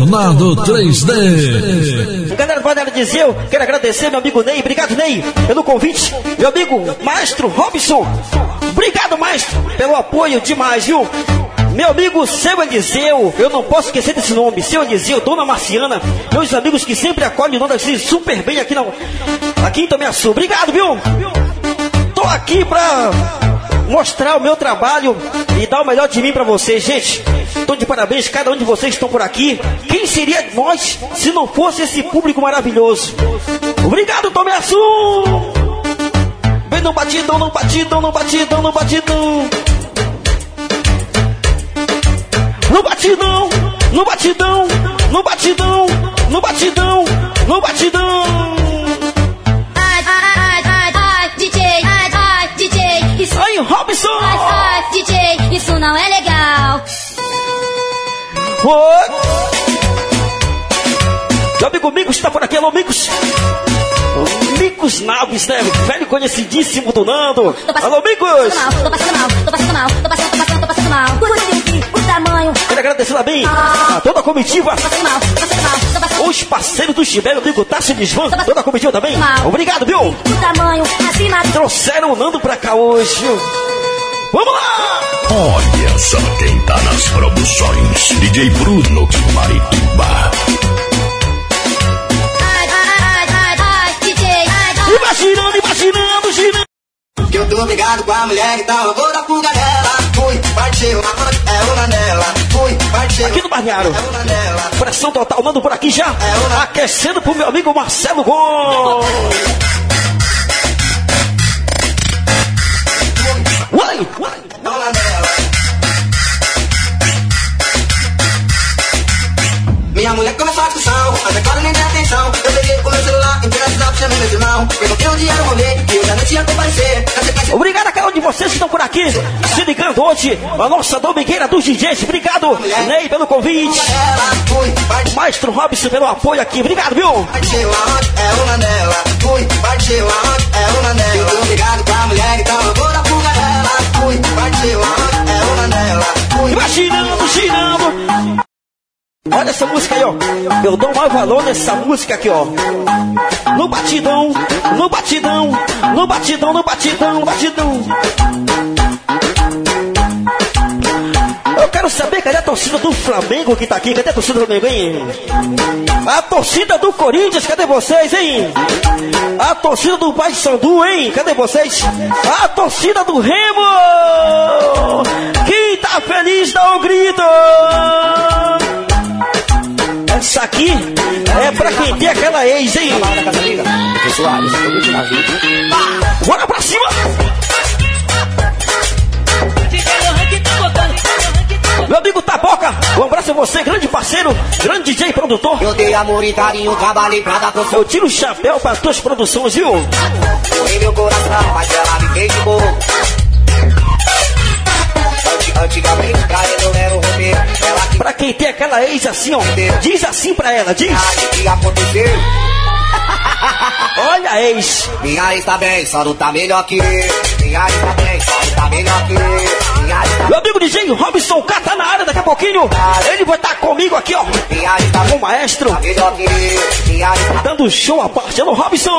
Tornado 3D. Galera do Vanelli Dizeu, quero agradecer meu amigo Ney, obrigado Ney, pelo convite. Meu amigo Maestro Robson, obrigado Maestro, pelo apoio demais, viu? Meu amigo Seu Eliseu, eu não posso esquecer desse nome, Seu Eliseu, Dona Marciana, meus amigos que sempre acolhem assim, super bem aqui, na, aqui em Tomiaçu. Obrigado, viu? Tô aqui pra mostrar o meu trabalho e dar o melhor de mim para vocês, gente. Tô de parabéns, cada um de vocês estão por aqui. Quem seria nós se não fosse esse público maravilhoso? Obrigado, Tomiaçu! Vem no batidão, no batidão, no batidão, no batidão. No batidão, no batidão, no batidão, no batidão, no batidão. Ai, ai, ai, ai, DJ, ai, ai, DJ, isso, Aí, Robson! ai, ai, DJ, isso não é legal. Oi! Meu amigo Micos está por aqui, alô Micos! O Micos Naves, né? Velho conhecidíssimo do Nando. Tô Alô Micos! Tô passando mal, tô passando mal, tô passando, tô passando, tô passando mal. Por aqui, o tamanho, tô Quero agradecer também a toda a comitiva, passando mal, tô passando mal, tô passando os parceiros do Chibé, meu amigo Tássio Desvan, toda a comitiva também. Mal. Obrigado, viu? o tamanho, acima Trouxeram o Nando pra cá hoje. viu? Vamos lá! Olha só quem tá nas promoções. DJ Bruno de Marituba. Ai, ai, ai, ai, ai, DJ, ai, ai. Imaginando, imaginando, girando. Que eu tô ligado com a mulher, então eu vou dar fuga dela. Fui, partiu, é uma nela. Fui, partiu, Aqui no Barreiro. é nela. Pressão total, Nando por aqui já. Aquecendo pro meu amigo Marcelo Gomes. É uma nela. Minha mulher começou a discussão, mas agora nem dei atenção. Eu peguei o meu celular, entrei no WhatsApp, chamei meu irmão. Perguntei onde era o rolê, e comparecer. Obrigado a cada um de vocês que estão por aqui, se ligando hoje, a nossa domingueira dos DJs. Obrigado, Ney, pelo convite. Maestro Robson pelo apoio aqui. Obrigado, viu? Partiu aonde? É uma nela. Fui, partiu aonde? É uma nela. Eu tô ligado com a mulher, então eu vou dar fuga dela. Aonde? É uma nela. Fui, Girando, girando. Olha essa música aí, ó. Eu dou mais valor nessa música aqui, ó. No batidão, no batidão, no batidão, no batidão, no batidão. Eu quero saber cadê a torcida do Flamengo que tá aqui? Cadê a torcida do Flamengo, hein? A torcida do Corinthians, cadê vocês, hein? A torcida do Paysandu, hein? Cadê vocês? A torcida do Remo! Quem tá feliz dá um grito! Essa aqui é pra quem tem aquela ex, hein? Bora pra cima! Meu amigo Taboca, um abraço a você, grande parceiro, grande DJ produtor. Eu dei amor e carinho, trabalhei pra dar Eu tiro o chapéu para tuas produções, viu? em meu coração, mas ela me queimou. Anti- Antigamente, pra resolver o roteiro, ela que Pra quem tem aquela ex assim, ó, diz assim pra ela, diz. sabe o que aconteceu. Olha a ex. Minha ex tá bem, só não tá melhor que eu. Minha ex tá bem, só não tá melhor que eu. Tá amigo DJ Robson K tá na área daqui a pouquinho. Ele vai estar comigo aqui, ó, tá com o maestro, tá dando show à parte. Alô, Robson.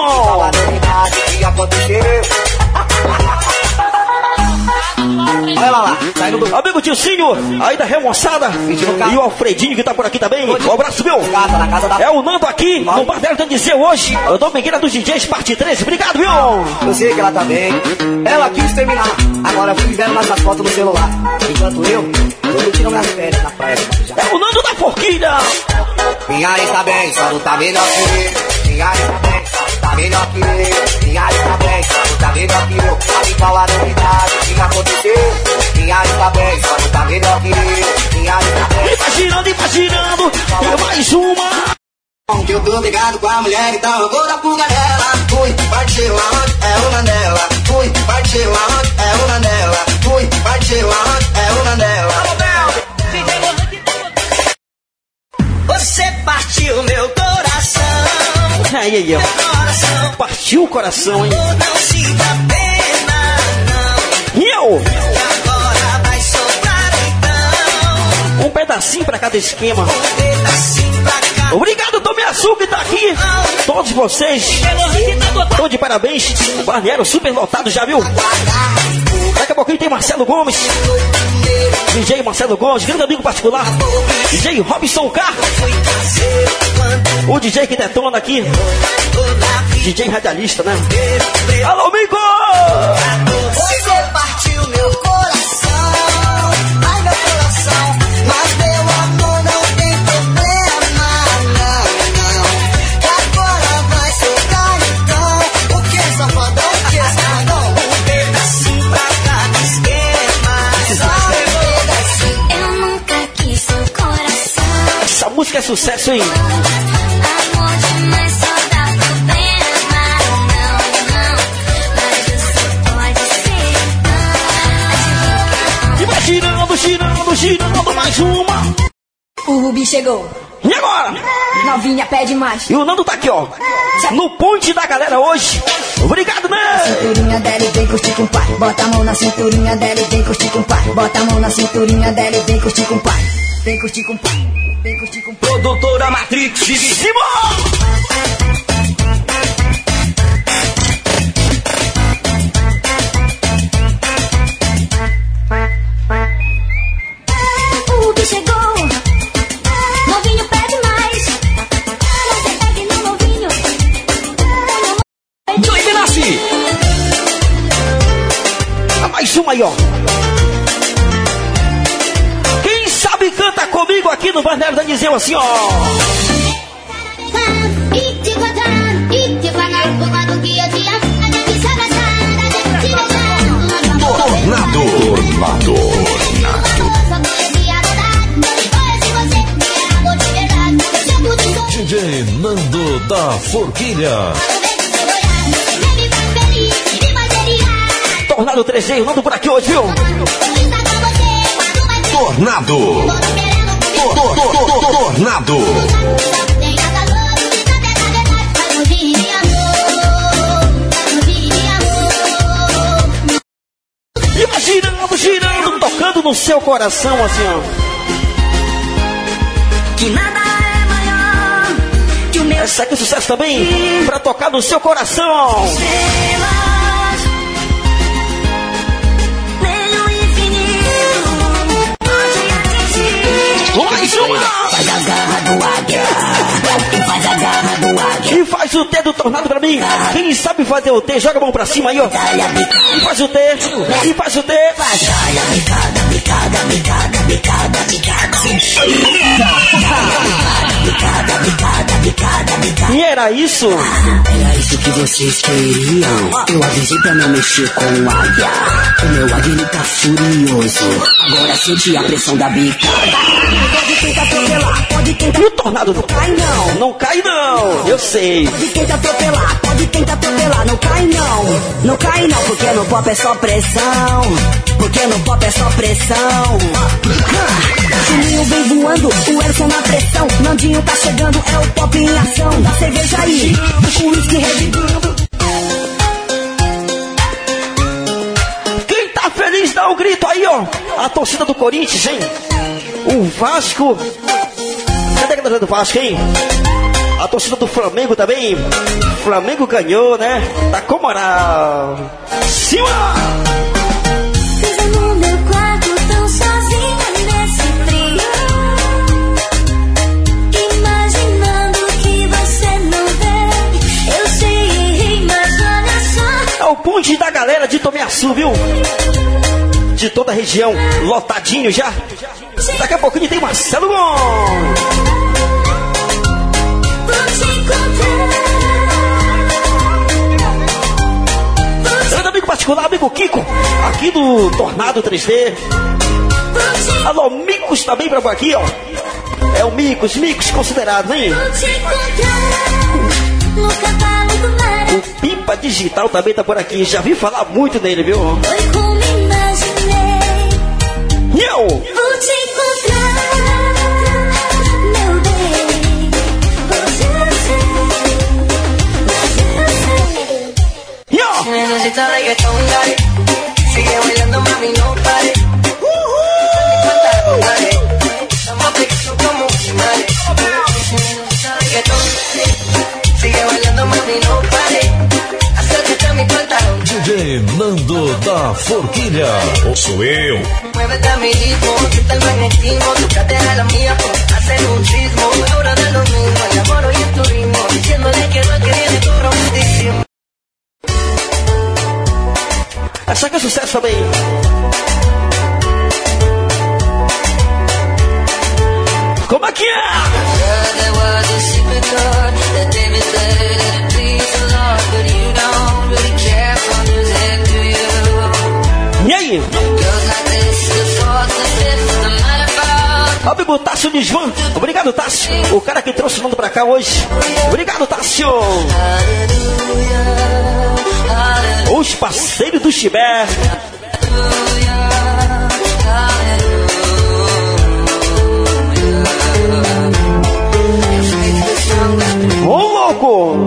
Olha lá lá, saindo do amigo Tilcinho, aí da Remoçada. E o Alfredinho que tá por aqui também. Um abraço, meu. casa, na casa da É o Nando aqui, no Bar dela dizer hoje. Eu dou Domingueira dos DJs, parte 13. Obrigado, viu? Eu sei que ela tá bem. Ela quis terminar. Agora fui vendo mais as fotos no celular. Enquanto eu, eu tô tirando minhas férias na praia. É o Nando da Forquilha. Minha ex tá bem, só não tá melhor que ex tá bem, tá melhor que eu. Minha ex tá bem, não tá melhor que eu. Me falar a novidade, que aconteceu. Minha ex tá bem, só não tá melhor que eu. Minha ex tá bem. Imaginando, imaginando. E mais uma. Que eu tô ligado com a mulher, então eu vou dar fuga dela. Fui, partiu aonde? É uma nela. Fui, partiu aonde? É uma nela. Fui, partiu aonde? É uma nela. Você partiu meu coração, Aí, aí, ó. Partiu o coração, hein? E eu? Um pedacinho pra cada esquema. Obrigado, Tomé Açúcar, tá aqui. Todos vocês. Estão de parabéns. O Barneiro super lotado, já viu? Daqui a pouquinho tem Marcelo Gomes. DJ Marcelo Gomes, grande amigo particular. DJ Robson K. O DJ que detona aqui. DJ radialista, né? Alô, amigo! Você partiu meu coração. Música é sucesso, hein? E vai girando, girando, girando, mais uma. O Rubi chegou. E agora? Novinha pede mais. E o Nando tá aqui, ó. No ponte da galera hoje. Obrigado, né? Cinturinha dela e vem curtir com o pai. Bota a mão na cinturinha dela e vem curtir com o pai. Bota a mão na cinturinha dela e vem curtir com o pai. Vem curtir com o pai. Vem curtir com. Produtora Matrix. Simão! O aqui no Bandeira da Dizeu assim, ó. Eu. Tornado. Tornado. DJ Nando da Forquilha. Tornado 3G, o Nando por aqui hoje, viu? Tornado. Tor- tor- tor- tor- Tornado. Girando, girando, tocando no seu coração, assim, ó. Que nada é maior que o meu Essa aqui é sucesso também, pra tocar no seu coração. estrelas. Faz o T do tornado pra mim. Quem sabe fazer o T, joga a mão pra cima aí, ó. E faz o T, e faz o T. Dá-lhe a bicada, bicada, bicada, bicada, bicada. Bicada, bicada, bicada, bicada. E era isso. Era isso que vocês queriam. Eu avisei pra não mexer com o águia. O meu águia ele tá furioso. Agora sente a pressão da bicada. Pode tentar atropelar, pode tentar E o tornado não cai não. Não cai não, eu sei. Pode tentar atropelar, pode tentar atropelar, não cai não. Não cai não, porque no pop é só pressão. Porque no pop é só pressão. Juninho vem voando, o Elson na pressão. Nandinho tá chegando, é o pop em ação. Da cerveja aí, o uísque revidando. Quem tá feliz dá o grito aí, ó. A torcida do Corinthians, hein? O Vasco. Cadê a galera do Vasco, hein? A torcida do Flamengo também. Flamengo ganhou, né? Tá com moral. Presa no meu quarto, tão sozinha nesse frio. Imaginando que você não vê. Eu sei, mas olha só. É o ponte da galera de Tomiaçu, viu? De toda a região, lotadinho já. Daqui a pouquinho tem Marcelo Gomes. Grande amigo particular, amigo Kiko, aqui do Tornado 3D. Vou te, Alô, Micos também pra por aqui, ó. É o Micos, Micos considerado, hein? O Pipa Digital também tá por aqui. Já vi falar muito nele, viu? E eu? necesita reggaetón, dale. Sigue bailando, mami, no pare. Dale, estamos aplicación como animales. Si necesita reggaetón, sigue bailando, mami, no pare. Acércate a mi pantalón. DJ Nando da Forquilha. Oh, Sou eu. Muévete a mi ritmo, quita el magnetismo. Tu cadera la mía, pues hacen un ritmo. Es hora de lo mismo, el amor y el turismo. Diciéndole que no quería. Essa aqui é sucesso também. Como é que é? E aí? Amigo Tássio. Obrigado, Tássio. O cara que trouxe o nome pra cá hoje. Obrigado, Tássio. Os parceiros do Chibé. Ô louco!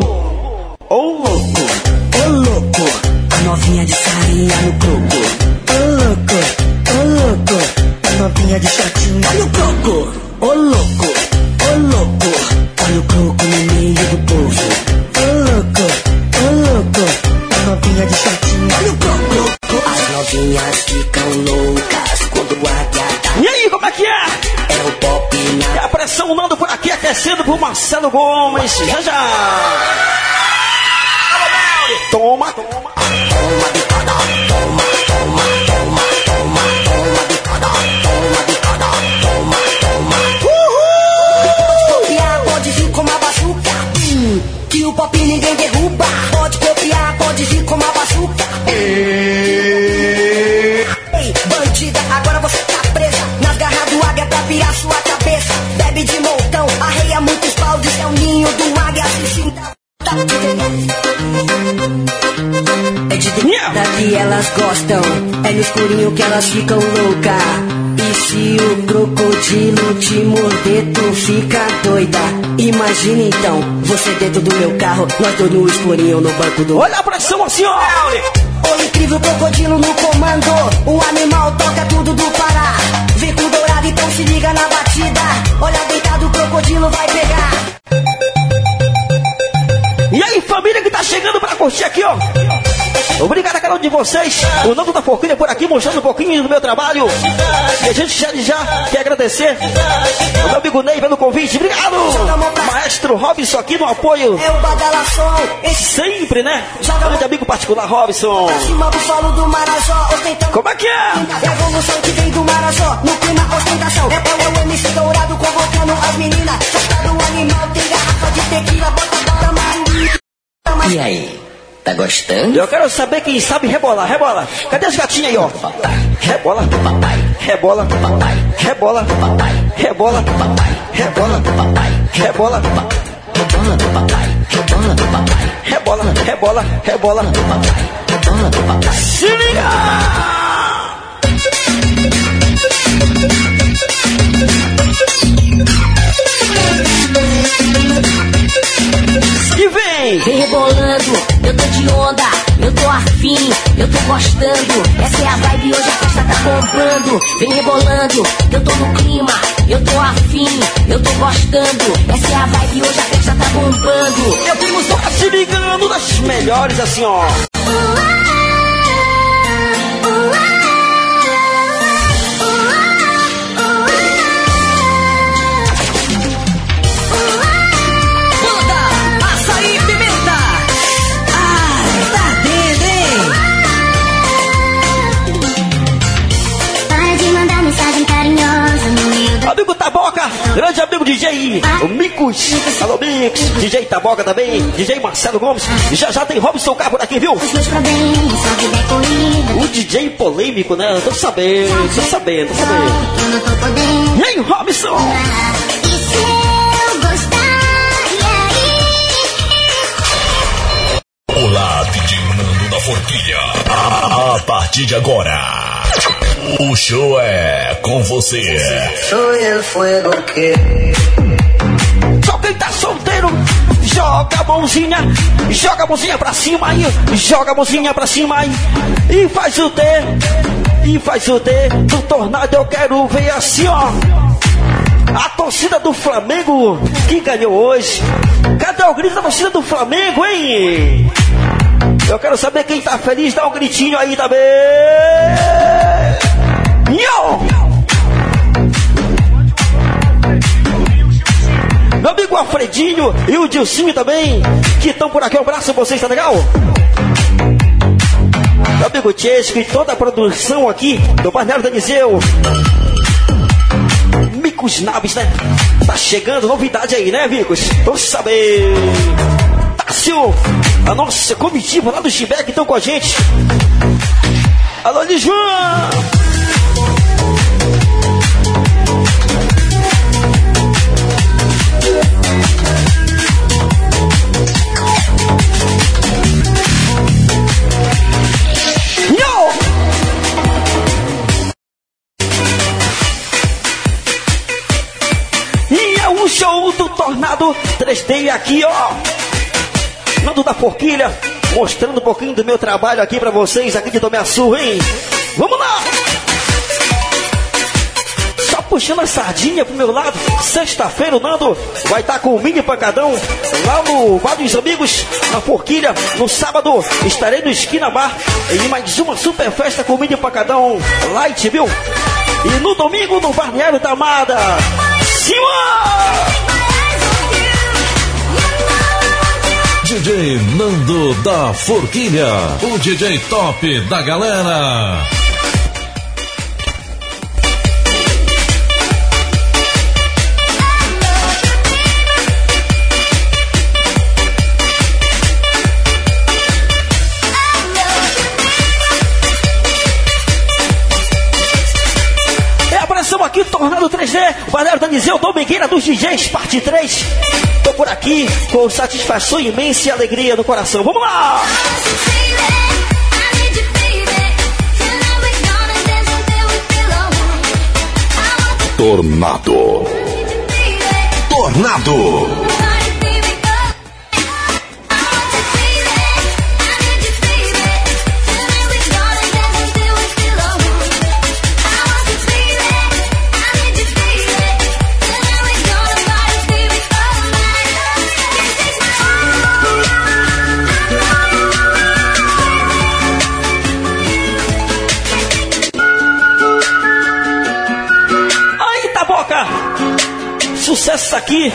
Ô louco! Ô louco, a novinha de sainha no croco. Ô louco, ô louco, a novinha de shortinho no louco, ô louco, pro Marcelo Gomes. Já já! Toma, toma. copiar, elas gostam. É no escurinho que elas ficam louca. E se o crocodilo te morder, tu fica doida. Imagina então, você dentro do meu carro, nós dois no escurinho no banco do. Olha a pressão assim, ó. O incrível crocodilo no comando. O animal toca tudo do Pará. Vem com dourado, então se liga na batida. Olha deitado, o crocodilo vai pegar. E aí, família que tá chegando pra curtir aqui, ó. Obrigado a cada um de vocês. O Nando da Forquilha por aqui, mostrando um pouquinho do meu trabalho. E a gente já, já quer agradecer ao meu amigo Ney pelo convite. Obrigado! Maestro Robson aqui no apoio. É o Sempre, né? Grande amigo particular, Robson. pra cima do solo do Marajó. Ostentando. Como é que é? É a evolução que vem do Marajó, no clima ostentação. É, o MC dourado convocando as meninas. Soltado o animal, tem garrafa de tequila, bota. E aí? Tá gostando? Eu quero saber quem sabe rebolar, rebola. Cadê as gatinhas aí, ó? Rebola, Papai, rebola, papai, rebola, papai, rebola, papai, rebola, papai, rebola, rebola do papai, rebola do papai, rebola, rebola, rebola. papai, rebola do papai. Se liga! E vem! Vem rebolando, eu tô de onda, eu tô afim, eu tô gostando. Essa é a vibe, hoje a festa tá bombando. Vem rebolando, eu tô no clima, eu tô afim, eu tô gostando. Essa é a vibe, hoje a festa tá bombando. Meu primo só tá se ligando das melhores assim, ó. Banda Taboca, grande amigo DJ, o Micos, alô Micos, DJ Taboca também, DJ Marcelo Gomes, e já já tem Robson Carro por aqui, viu? O DJ polêmico, né? Tô sabendo, tô sabendo, tô sabendo. E aí, Robson? Se eu gostar, aí? Olá, DJ Nando da Forquilha. A partir de agora, o show é com você. Soy el fuego que Só quem tá solteiro, joga a mãozinha, joga a mãozinha pra cima aí, joga a mãozinha pra cima aí, e faz o D, e faz o D, do tornado eu quero ver assim, ó. A torcida do Flamengo que ganhou hoje. Cadê o grito da torcida do Flamengo, hein? Eu quero saber quem tá feliz, dá um gritinho aí também. Nho! Meu amigo Alfredinho e o Dilcinho também, que estão por aqui. Um abraço vocês, tá legal? Meu amigo Chesco e toda a produção aqui do Balneário Danizeu. Micos Naves, né? Tá chegando novidade aí, né, Micos? Vamos saber. Tássio, a nossa comitiva lá do Chibec estão com a gente. Alô, Lisboa! E é o show do Tornado 3D aqui, ó. Da Forquilha, mostrando um pouquinho do meu trabalho aqui pra vocês, aqui de Sul, hein? Vamos lá! Só puxando a sardinha pro meu lado. Sexta-feira o Nando vai estar com o mini pancadão lá no Bar dos Amigos, na Forquilha. No sábado estarei no Esquina Bar em mais uma super festa com o mini pancadão light, viu? E no domingo no Balneário da Amada. Simão! DJ Nando da Forquilha. O DJ top da galera. É a pressão aqui, Tornado 3D, Valério Danizeu, Domingueira dos DJs, parte 3. Tô por aqui com satisfação imensa e alegria no coração. Vamos lá! Tornado. Tornado. Sucesso aqui!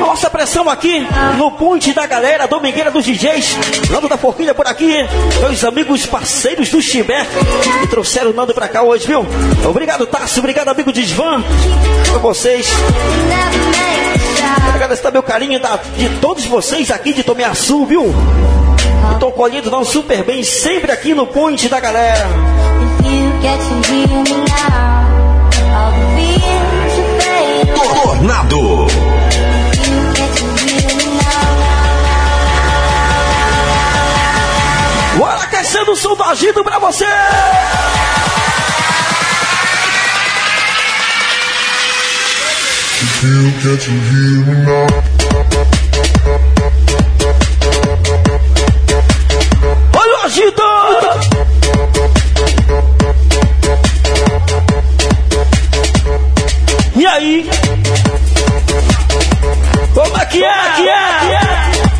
Nossa pressão aqui no ponte da galera, Domingueira dos DJs, Nando da Forquilha por aqui, meus amigos parceiros do Chimé, que trouxeram o Nando pra cá hoje, viu? Obrigado, Tássio, obrigado, amigo Desvan, por vocês. Agradecer também o carinho da- de todos vocês aqui de Tomeaçu, viu? Estou colhendo não super bem, sempre aqui no ponte da galera. Tornado. Bora aquecendo o som do agito pra você! Olha o agito! E aí? Como é que é? Como é que é?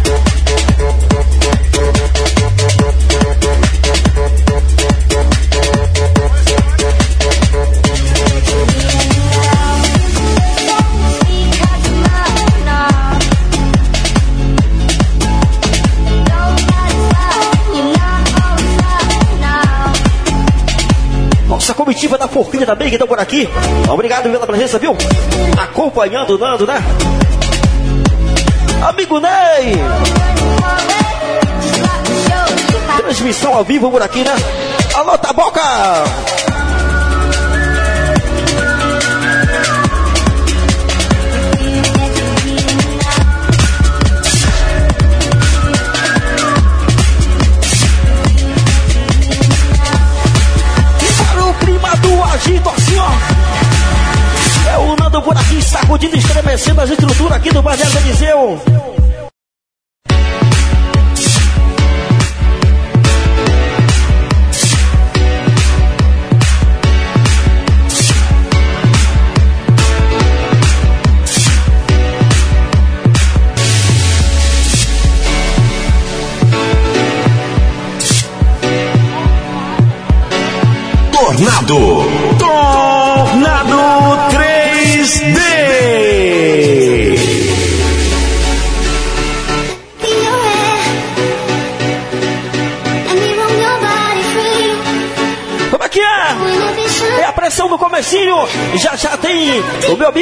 Forquilha também que estão por aqui. Obrigado pela presença, viu? Acompanhando o Nando, né? Amigo Ney! Transmissão ao vivo por aqui, né? Alô, Taboca! Sacudindo, estremecendo as estruturas aqui do Barneiro Eliseu. Tornado.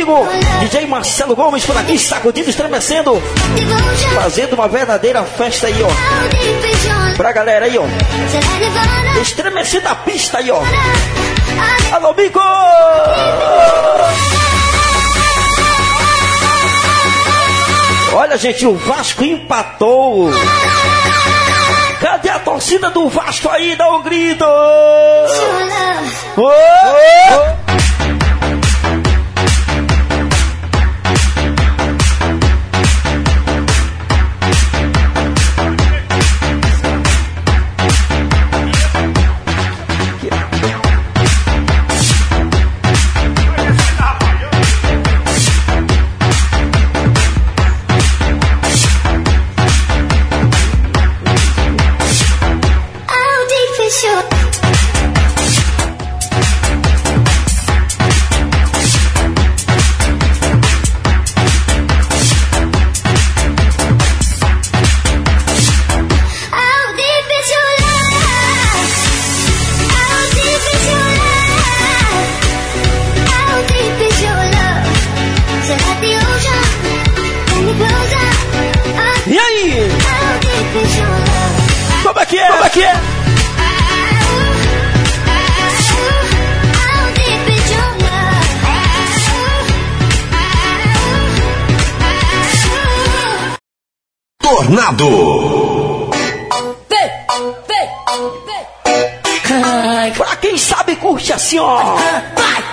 Amigo DJ Marcelo Gomes por aqui, sacudindo, estremecendo. Fazendo uma verdadeira festa aí, ó. Pra galera aí, ó. Estremecendo a pista aí, ó. Alô, Bico! Olha, gente, o Vasco empatou. Cadê a torcida do Vasco aí? Dá um grito! Ô, ô. Tornado. Pra quem sabe, curte assim, ó.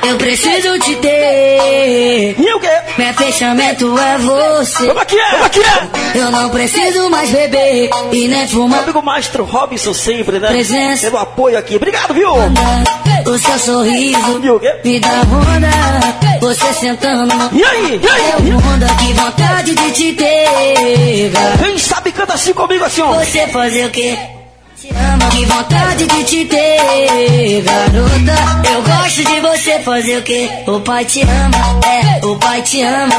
Eu preciso te ter. E o quê? Meu fechamento é você. Como é que é? Como é que é? Eu não preciso mais beber e nem Meu fumar. amigo Maestro Robson sempre, né? Presença. Pelo apoio aqui. Obrigado, viu? O seu sorriso E o quê? me dá onda. Você sentando E aí? E aí? meu onda, que vontade de te ter. Sabe canta assim comigo assim, ó. Você fazer o quê? Te amo, que vontade de te ter, garota. Eu gosto de você fazer o quê? O pai te ama, é, o pai te ama,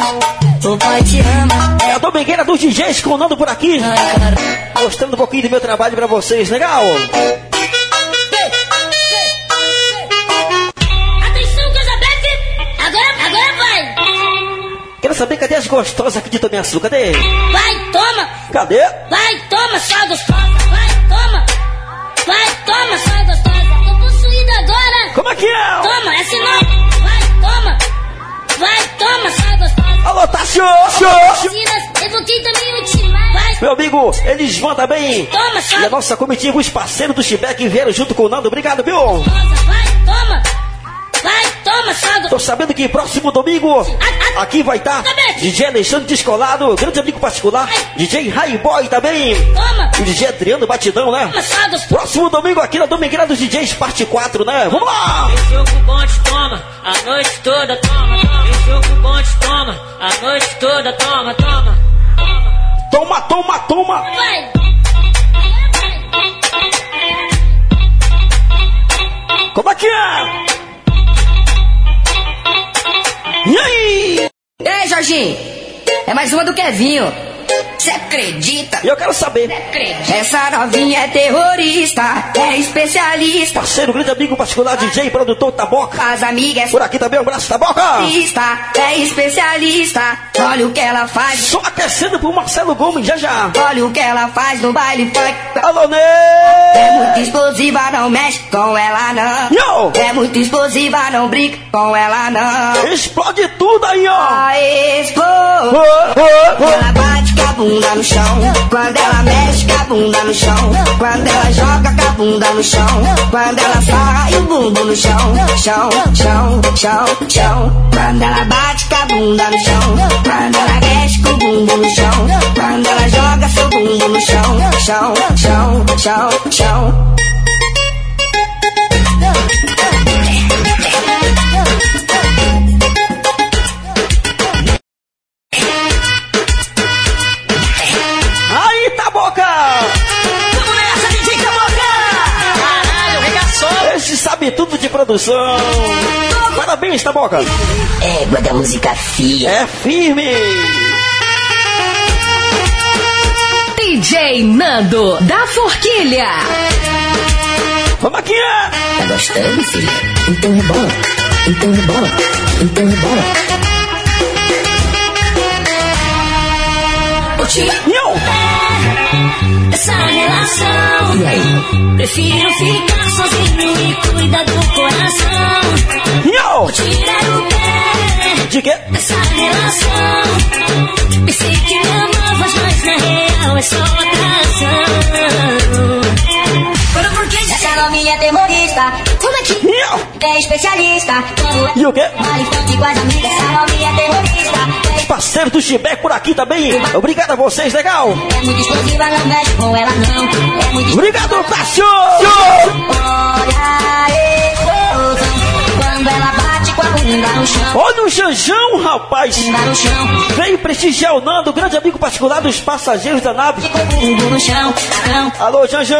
o pai te ama, É a Domingueira dos DJs colando por aqui. Mostrando um pouquinho do meu trabalho pra vocês, legal? Gostosas aqui de Tomé Açúcar? Cadê? Vai, toma! Cadê? Vai, toma, sua gostosa! Vai, toma! Vai, toma, sua gostosa! Tô possuída agora! Como é que é? Toma, essa não! Vai, toma! Vai, toma, sua gostosa! Alô, Tássio! Meu amigo, eles vão também. toma, E a sua nossa comitiva, os parceiros do Chibec vieram junto com o Nando. Obrigado, viu? gostosa! Tô sabendo que próximo domingo aqui vai estar DJ Alexandre Descolado, grande amigo particular, DJ Boy também, Toma! e DJ Adriano Batidão, né? Próximo domingo aqui na Domingueira dos DJs, parte 4, né? Vamos lá! Jogo bom te toma, a noite toda toma, toma. Jogo bom te toma, a noite toda toma, toma. Toma, toma, toma! Vai! Como é que é? Ei, Jorginho, é mais uma do Kevinho. Você acredita? E eu quero saber, Essa novinha é terrorista, é especialista. parceiro, grande amigo particular, DJ, produtor Taboca, As amigas por aqui também, um abraço, Taboca! especialista, é especialista. Olha o que ela faz, Só aquecendo pro Marcelo Gomes, já já! olha o que ela faz no baile funk. Alô, É Ney! muito explosiva, não mexe com ela não. Yo! É muito explosiva, não brinca com ela não. Explode tudo aí, ó! A expo. Ô, ô, ô. Bunda no chão, quando ela mexe com a bunda no chão, quando ela joga com a bunda no chão, quando ela sai o bumbum no chão, chão, chão, chão, chão, quando ela bate com a bunda no chão, quando ela mexe com o bumbum no chão, quando ela joga seu bumbum no chão, chão, chão, chão, chão. Produção. Parabéns, Taboca. Égua da música fia. É firme. DJ Nando da Forquilha. Vamos aqui. Tá gostando, filha? Então rebola. Então rebola. Então rebola. Não. Essa relação. E aí? Prefiro ficar sozinho e cuidar do coração. Não. Tirar o pé De quê? dessa relação. Pensei que me amavas, mas na real é só atração. Foram porque essa novinha é terrorista. Como é que Não. é especialista? E o quê? Vale tanto com as amigas, essa novinha é terrorista parceiros do Chibé por aqui também. Obrigado a vocês, legal? Obrigado, Tássio! Olha o Janjão, rapaz! Vem prestigiar o Nando, grande amigo particular dos passageiros da nave. Alô, Janjão!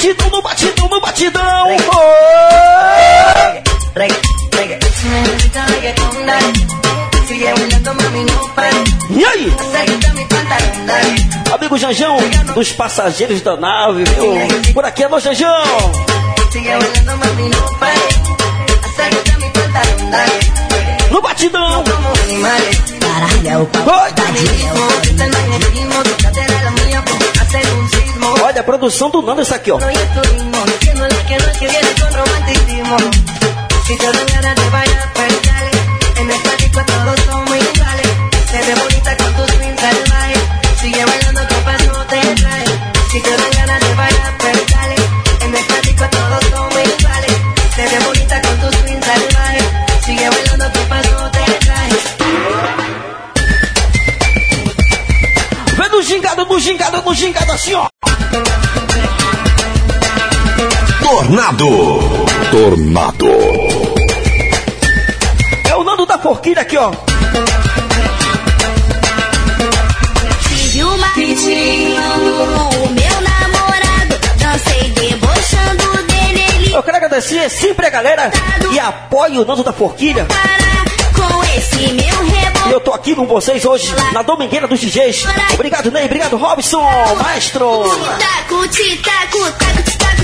Batidão, no batidão, no batidão, no batidão. Oi. E aí? Amigo Janjão, dos passageiros da nave, viu? Por aqui, alô, Janjão. No batidão. Oi. Olha a produção do Nando, isso aqui, ó. no gingado, no gingado assim, ó. Tornado. Tornado. É o Nando da Forquilha aqui, ó. Tive uma o meu namorado. Dancei debochando dele, ele Eu quero agradecer sempre a galera e apoia o Nando da Forquilha. para com esse meu E eu tô aqui com vocês hoje na Domingueira dos DJs. Obrigado, Ney. Obrigado, Robson, maestro. Taco, taco, titaco, taco.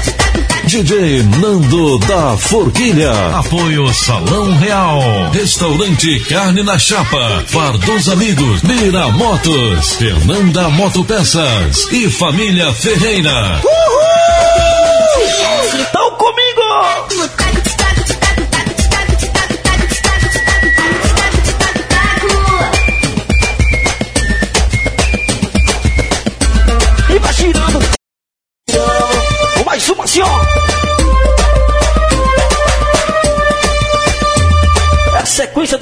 DJ Nando da Forquilha. Apoio Salão Real. Restaurante Carne na Chapa. Bar dos Amigos. Mira Motos. Fernanda Motopeças. E Família Ferreira. Estão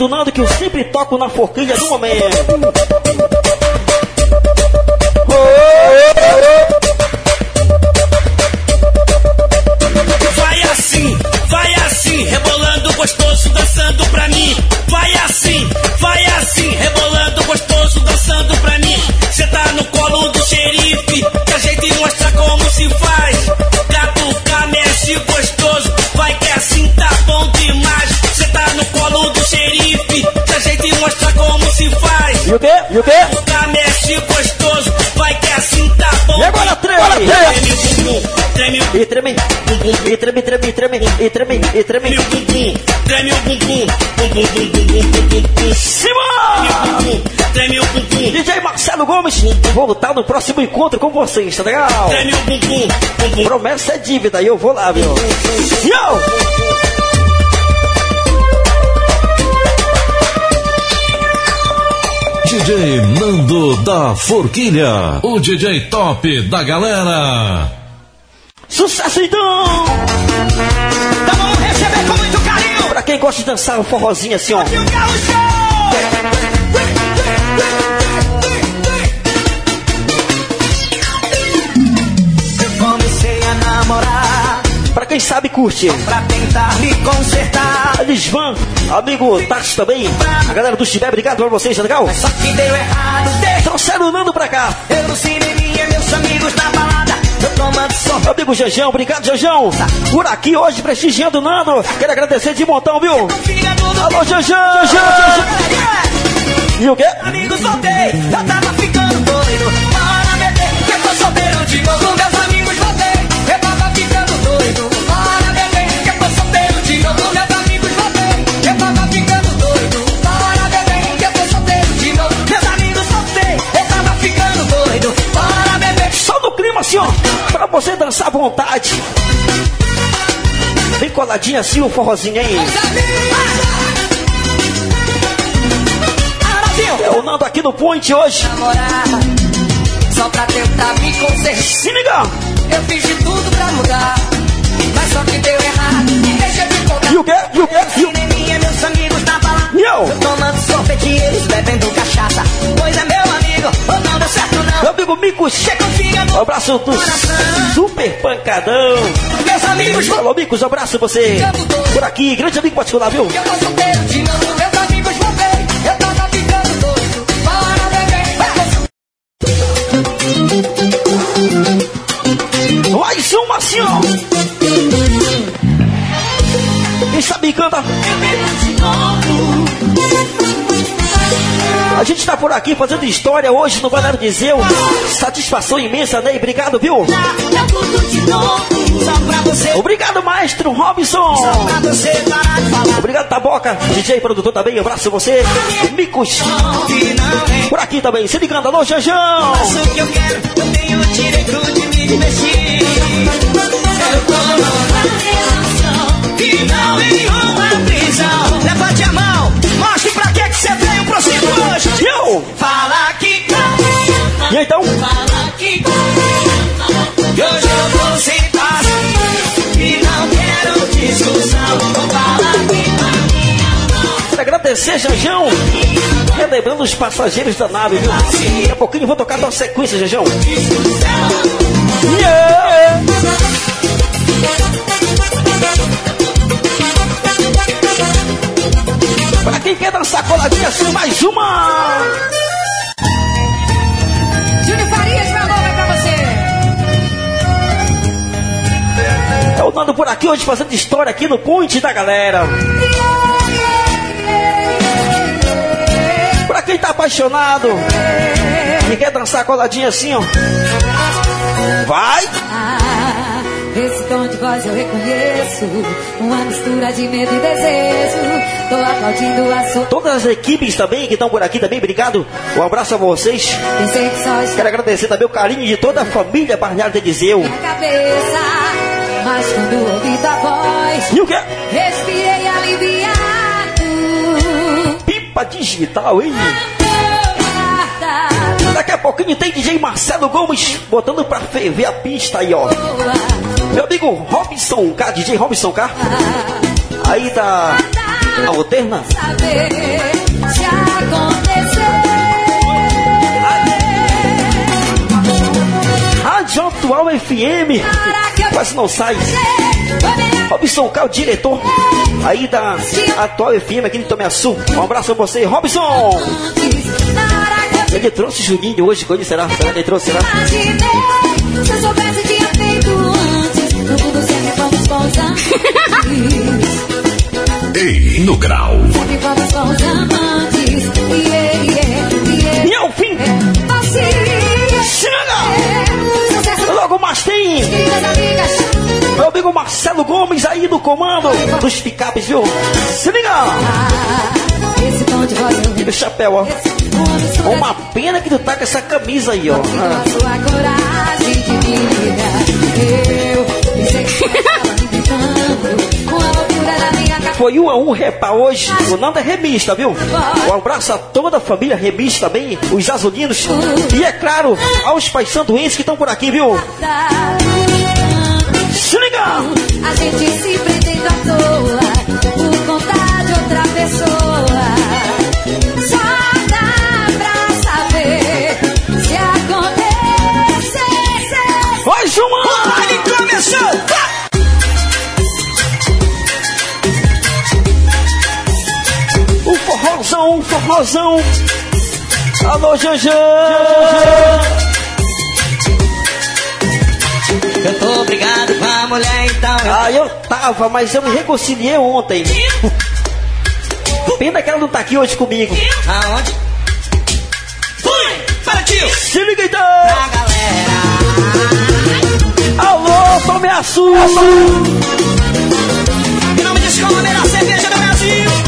a sequência do Nando que eu sempre toco na forquilha do momento. E o quê? E o quê? Tá mexe gostoso, vai que assim tá bom. E agora treme, agora treme. E treme, treme, treme, treme, treme, e treme, e treme. Treme o treme, treme o bumbum, bumbum, bumbum, bumbum, bumbum. Simão! Treme o bumbum. DJ Marcelo Gomes, vou lutar no próximo encontro com vocês, tá legal? Treme o bumbum, bumbum. Promessa é dívida e eu vou lá, viu? Yo! DJ Nando da Forquilha. O DJ top da galera. Sucesso então! Tá bom, receber com muito carinho. Pra quem gosta de dançar um forrozinho assim, ó. Quem sabe curte. Pra tentar me consertar. Elisvan, amigo Tati também. A galera do Chibé, obrigado pra vocês, tá legal? Só que deu errado. Deu. Trouxeram o Nando pra cá. Eu no cineminha, meus amigos na balada. Eu tomando som. Meu amigo Jejão, obrigado, Jejão. Por aqui hoje, prestigiando o Nando. Quero agradecer de montão, viu? Alô, Jejão, Jejão. E o quê? Amigos, voltei. Eu tava você dançar à vontade. Bem coladinho assim o forrozinho aí. É o Nando aqui no Point hoje. Só pra tentar me consertar. Se liga! Eu fiz de tudo pra mudar, mas só que deu errado. Deixa eu te contar. E o quê? E o quê? E o Cineminha, meus amigos na balada. Eu. Eu tomando sorvete e eles bebendo cachaça. Pois é, meu amigo, oh, não deu certo. Meu amigo Mico no Um abraço do Super Pancadão. Meus amigos, Alô, Micos, um abraço você. Por aqui, grande amigo particular, viu? eu tô solteiro de novo. Meus amigos, voltei. Eu tava ficando doido. Bora beber. Mais uma assim, ó. Quem sabe canta. A gente tá por aqui fazendo história hoje no Balneário de Zeu. Satisfação imensa, Ney. Obrigado, viu? Obrigado, maestro Robson. Obrigado, Taboca. DJ produtor também. Abraço você. Micos. Que é Por aqui também. Se ligando. Alô, Janjão. Faço o que eu quero, eu tenho o direito de me divertir. Eu tô numa relação e não em Fala que E então? fala que e hoje eu tô sem paz e não quero discussão. Fala que Quero agradecer, Janjão. Relembrando os passageiros da nave, viu? Daqui a pouquinho eu vou tocar tua sequência, Janjão. Yeah. Pra quem quer dançar coladinha assim, mais uma! Júnior Farias, meu amor, vai pra você. Eu ando por aqui hoje fazendo história aqui no Ponte da galera. Pra quem tá apaixonado e quer dançar coladinha assim, ó. Vai! Ah, esse voz eu reconheço. Uma mistura de medo e desejo. Tô aplaudindo a sua. Todas as equipes também que estão por aqui também, obrigado. Um abraço a vocês. Só Quero agradecer também o carinho de toda a família Barnalho de Dizeu. cabeça. Mas quando ouvi tua voz, E o quê? respirei aliviado. Pipa digital, hein? Daqui a pouquinho tem DJ Marcelo Gomes botando pra ferver a pista aí, ó. Meu amigo Robson K, DJ Robson K. Aí Alterna. saber se acontecer. Rádio Atual FM. Quase não sai. Robson K, o diretor aí da Atual FM aqui de Tomeaçu. Um abraço a você, Robson. Ele trouxe o Juninho hoje, quando será? Será que ele trouxe? Será? Se soubesse sempre vamos. Ei, no grau. Sempre vamos com os amantes. Yeah, yeah, yeah. E ao fim, Assim, chega! Logo mais tem meu amigo Marcelo Gomes aí no comando dos picapes, viu? Se liga! Ah, esse tom de voz eu E do chapéu, ó. Uma pena que tu tá com essa camisa aí, ó. com Foi um a um repa hoje. O Nando é remista, viu? Um abraço a toda a família remista também, os azulinos. E é claro, aos paisanduenses que estão por aqui, viu? Se liga! A gente se pretende à toa forrozão. Alô, Janjan. Eu tô obrigado com a mulher, então. Eu... Ah, eu tava, mas eu me reconciliei ontem. Pena que ela não tá aqui hoje comigo. Aonde? Fui! Para, tio! Se liga então! Pra galera! Alô, tome a sua! Em nome de escola, melhor cerveja do Brasil.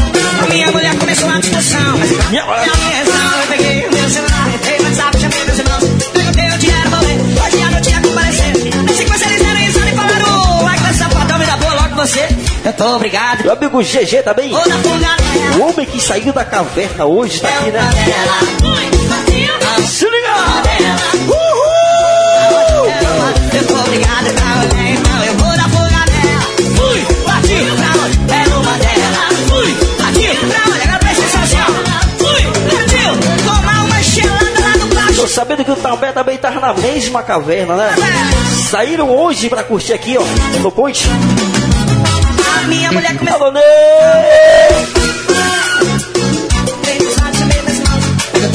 A minha mulher começou a discussão. Minha- reação, eu peguei o meu celular, entrei no WhatsApp, chamei meus irmãos. Perguntei o dinheiro, falei, hoje à noite ia comparecer. Na sequência eles deram risada e falaram, vai com essa portão, me dá boa logo você. Eu tô obrigado. Meu amigo GG também. Nela. O homem que saiu da caverna hoje tá aqui, né? Sabendo que o També também tava na mesma caverna, né? Saíram hoje pra curtir aqui, ó, no Ponte. A minha mulher começou Alô, Ney!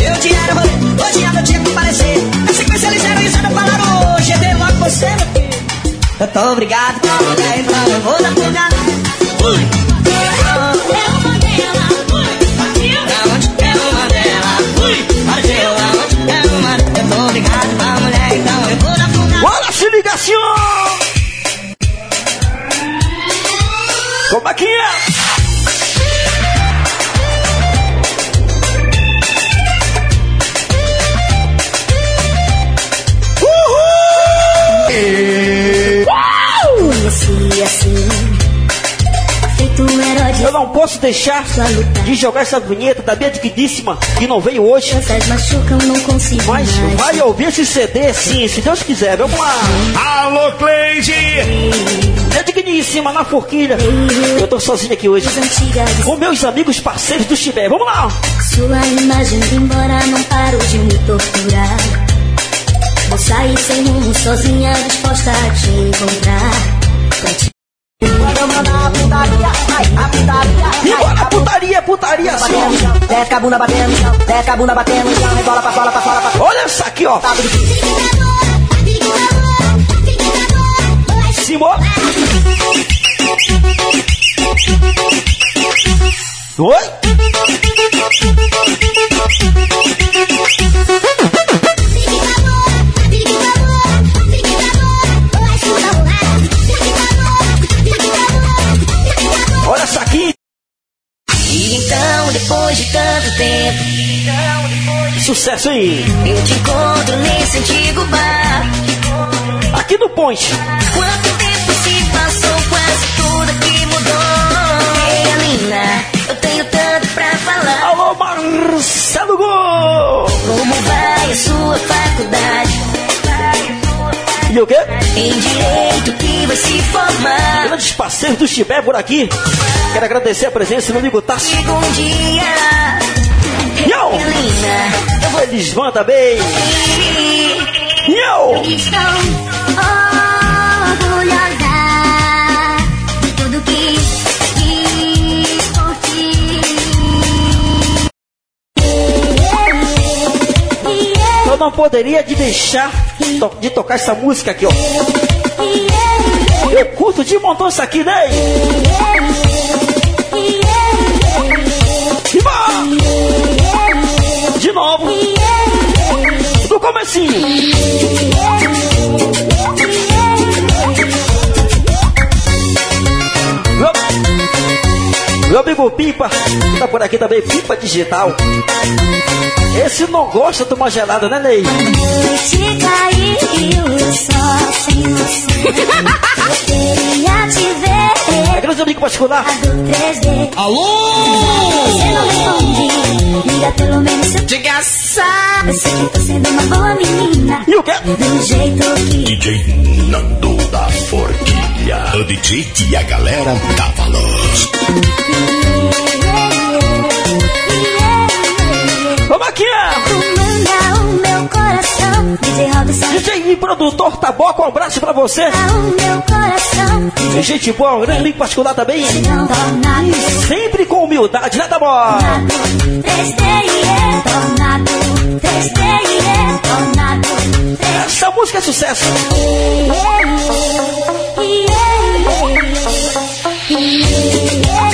Eu dinheiro, rolê, hoje à noite ia comparecer. Na sequência eles deram risada e falaram, hoje é logo você, meu filho. Eu tô obrigado mulher, então eu vou dar fuga Ó! Como é que é? Deixar de jogar essa vinheta da minha digníssima que não veio hoje. Machucam, não Mas vai ouvir esse CD sim, se Deus quiser. Vamos lá. Alô, Cleide! É digníssima na forquilha. Eu tô sozinho aqui hoje. Com meus amigos parceiros do Chibé. Vamos lá. sua imagem embora, não paro de me torturar. Vou sair sem rumo, sozinha, disposta a te encontrar. Pra te E bora, putaria, putaria ó. Desce a bunda batendo no chão, desce a bunda batendo no chão, rebola pra fora, pra fora, pra fora. Olha essa aqui, ó. Simão. Oi? Depois de tanto tempo, Sucesso aí. eu te encontro nesse antigo bar. Aqui no Ponte. Quanto tempo se passou, quase tudo aqui mudou. Helena, eu tenho tanto pra falar. Alô, Marcelo Gol. E o quê? Em direito que vai se formar. Grandes parceiros do Chibé por aqui. Quero agradecer a presença do amigo Tássio. Chega um dia, Yo! Helena, eu vou Eles vão também. Yo! Não poderia de deixar de tocar essa música aqui, ó. Eu curto de montão isso aqui, né? Vai! De novo. Do comecinho. Meu amigo Pipa, que tá por aqui também, Pipa Digital. Esse não gosta de tomar gelada, né, Ney? Noite caiu só sem você. Eu queria te ver É grande amigo particular. do 3D. Alô? Você não responde. Liga pelo menos se eu te gastar. Eu sei que tô sendo uma boa menina. E o quê? Do jeito que DJ Nando da Forquilha. O DJ e a galera da Que é? Comanda o meu coração. DJ Robson. DJ e produtor Taboca, um abraço pra você. Coração. E gente boa, um grande link particular também. E sempre com humildade, né, Taboca? 3D tornado. 3D tornado. Essa música é sucesso. Yeah.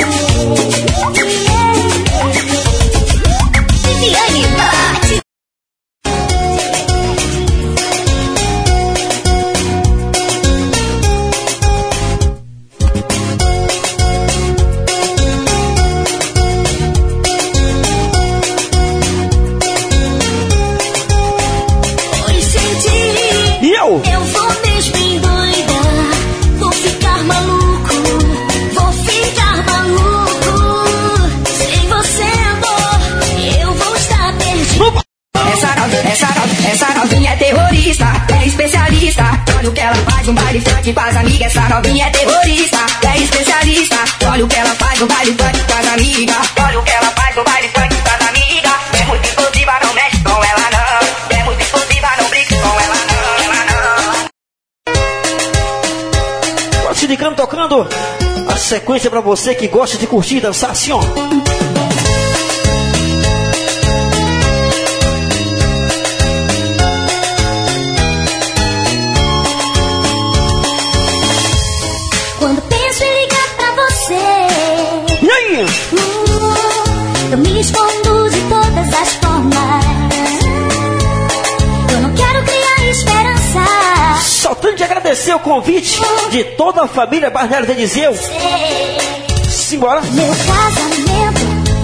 No baile funk com as amigas. Essa novinha é terrorista, é especialista. Olha o que ela faz no baile funk com as amigas. Olha o que ela faz no baile funk com as amigas. É muito explosiva, não mexe com ela não. É muito explosiva, não briga com ela não. Ela não. De canto tocando a sequência pra você que gosta de curtir dançar assim, ó. Escondo de todas as formas. Eu não quero criar esperança. Só tenho de agradecer o convite de toda a família Barnelli de Eliseu. Simbora. Meu casamento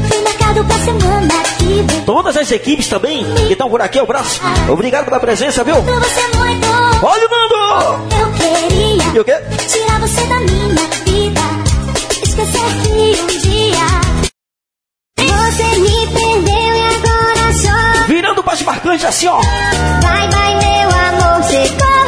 foi marcado pra semana que vem. Todas as equipes também que estão por aqui, abraço. Obrigado pela presença, viu? Muito, Olha o Nando! eu queria E o quê? tirar você da minha vida. Esquecer que um dia passo marcante assim, ó. Vai, vai, meu amor, chegou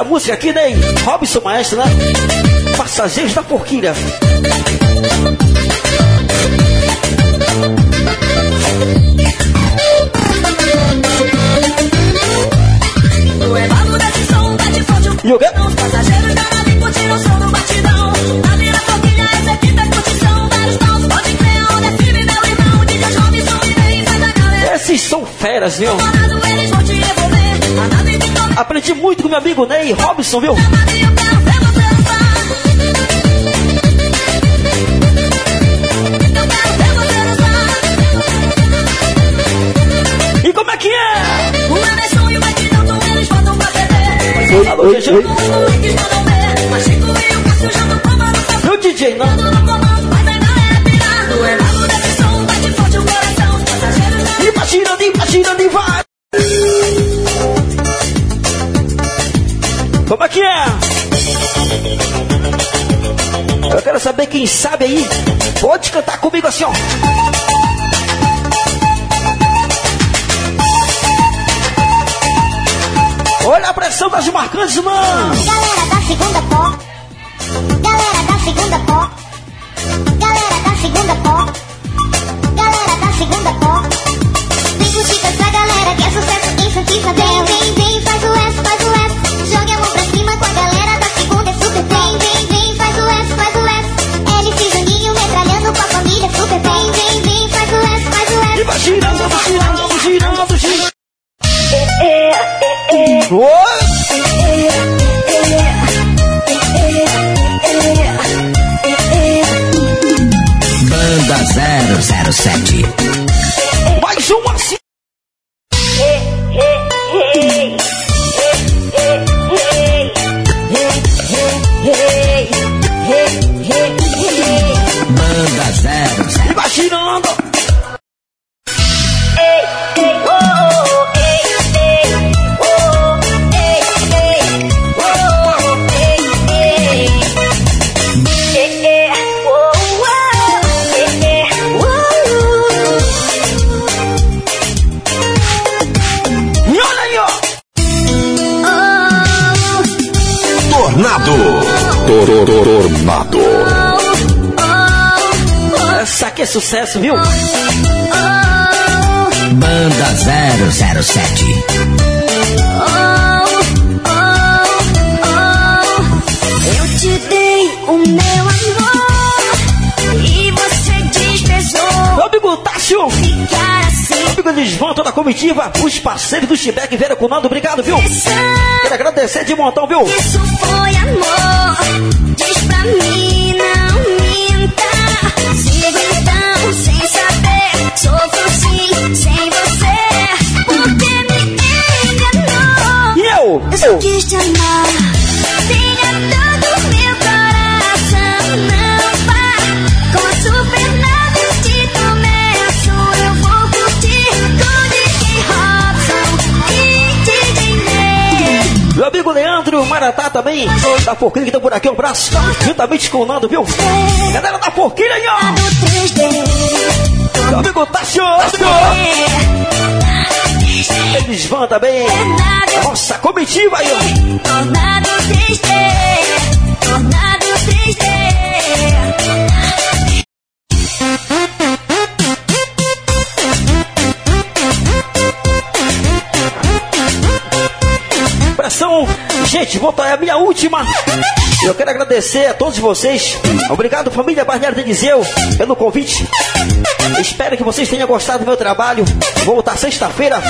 dessa música aqui, Ney? Robson Maestro, né? Passageiros da Porquilha. E o quê? Os passageiros da nave curtiram o som do batidão. Na mira foguilha, essa aqui tá curtição. Vários tons, pode crer, onde é firme, meu irmão. DJ Robson e vem, faz a galera. Esses são feras, viu? Tornado, eles vão Aprendi muito com meu amigo Ney Robson, viu? e. E como é que é? O Emerson e o DJ. Chico e o Cássio já tão tomando café. E o Como é que é? Eu quero saber quem sabe aí. Pode cantar comigo assim, ó. Olha a pressão das marcantes, mano. Galera da segunda pó. Galera da segunda pó. Galera da segunda pó. Galera da segunda pó. Vem curtir essa galera que é sucesso em Santista. Vem, vem, vem, faz o S, faz achou? Banda 007 sucesso, viu? Banda 007. Eu te dei o meu amor e você desprezou. Meu amigo Tássio. Ficar assim. Meu amigo Lisvão, toda a comitiva, os parceiros do Chibec Vera com Nando, obrigado, viu? Quero agradecer de montão, viu? Isso foi amor. Diz pra mim, Meu amigo Leandro Maratá também, da Forquilha que tá por aqui, um abraço, juntamente com o Nando, viu? Galera da Forquilha aí, ó! Meu amigo Tássio! Eles vão também, a nossa comitiva aí! Tornado 3D, Tornado 3D. Pressão, gente, vou é a minha última. Eu quero agradecer a todos vocês. Obrigado, família Barneiro de Eliseu, pelo convite. Espero que vocês tenham gostado do meu trabalho. Vou voltar sexta-feira,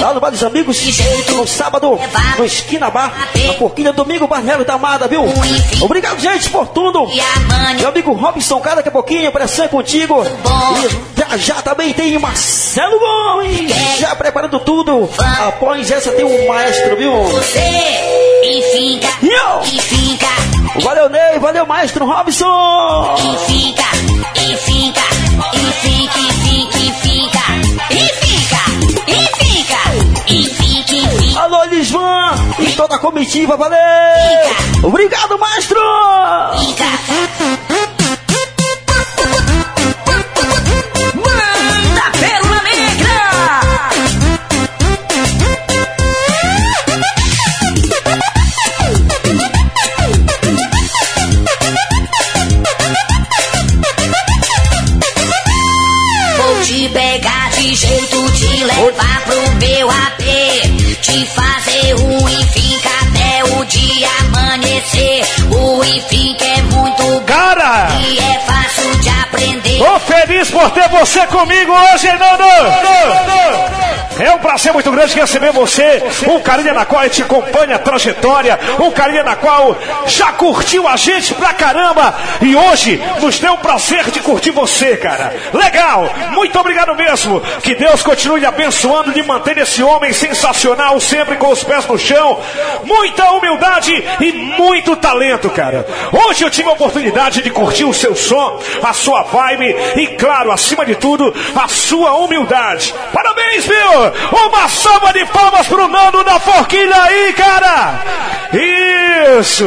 lá no Bar dos Amigos. No sábado, no Esquina Bar. Na Porquinha, domingo, Barneiro da Amada, viu? Obrigado, gente, por tudo. Meu amigo Robson, cara, daqui a pouquinho, pressão é contigo. E já já também tem Marcelo Gomes. Já preparando tudo. Após essa tem um maestro, viu? Você e fica, e fica, Valeu, Ney. Valeu, maestro Robson. e fica, e fica, toda a comitiva, valeu! Obrigado, maestro! Você comigo hoje, Nando! É um prazer muito grande receber você, um carinha na qual a gente acompanha a trajetória, um carinha na qual já curtiu a gente pra caramba e hoje nos deu o prazer de curtir você, cara. Legal, muito obrigado mesmo. Que Deus continue abençoando e mantendo esse homem sensacional, sempre com os pés no chão. Muita humildade e muito talento, cara. Hoje eu tive a oportunidade de curtir o seu som, a sua vibe e, claro, acima de tudo, a sua humildade. Parabéns, viu? Uma salva de palmas pro Nando da Forquilha aí, cara! Isso!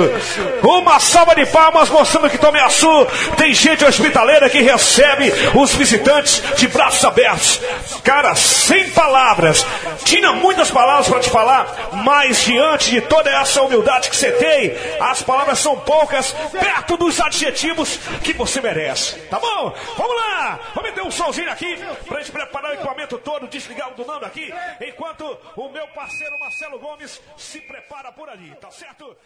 Uma salva de palmas mostrando que Tomeaçu tem gente hospitaleira que recebe os visitantes de braços abertos. Cara, sem palavras. Tinha muitas palavras para te falar, mas diante de toda essa humildade que você tem, as palavras são poucas, perto dos adjetivos que você merece. Tá bom? Vamos lá! Vamos meter um solzinho aqui pra gente preparar o equipamento todo, desligar o do Nando aqui, enquanto o meu parceiro Marcelo Gomes se prepara por ali, tá certo?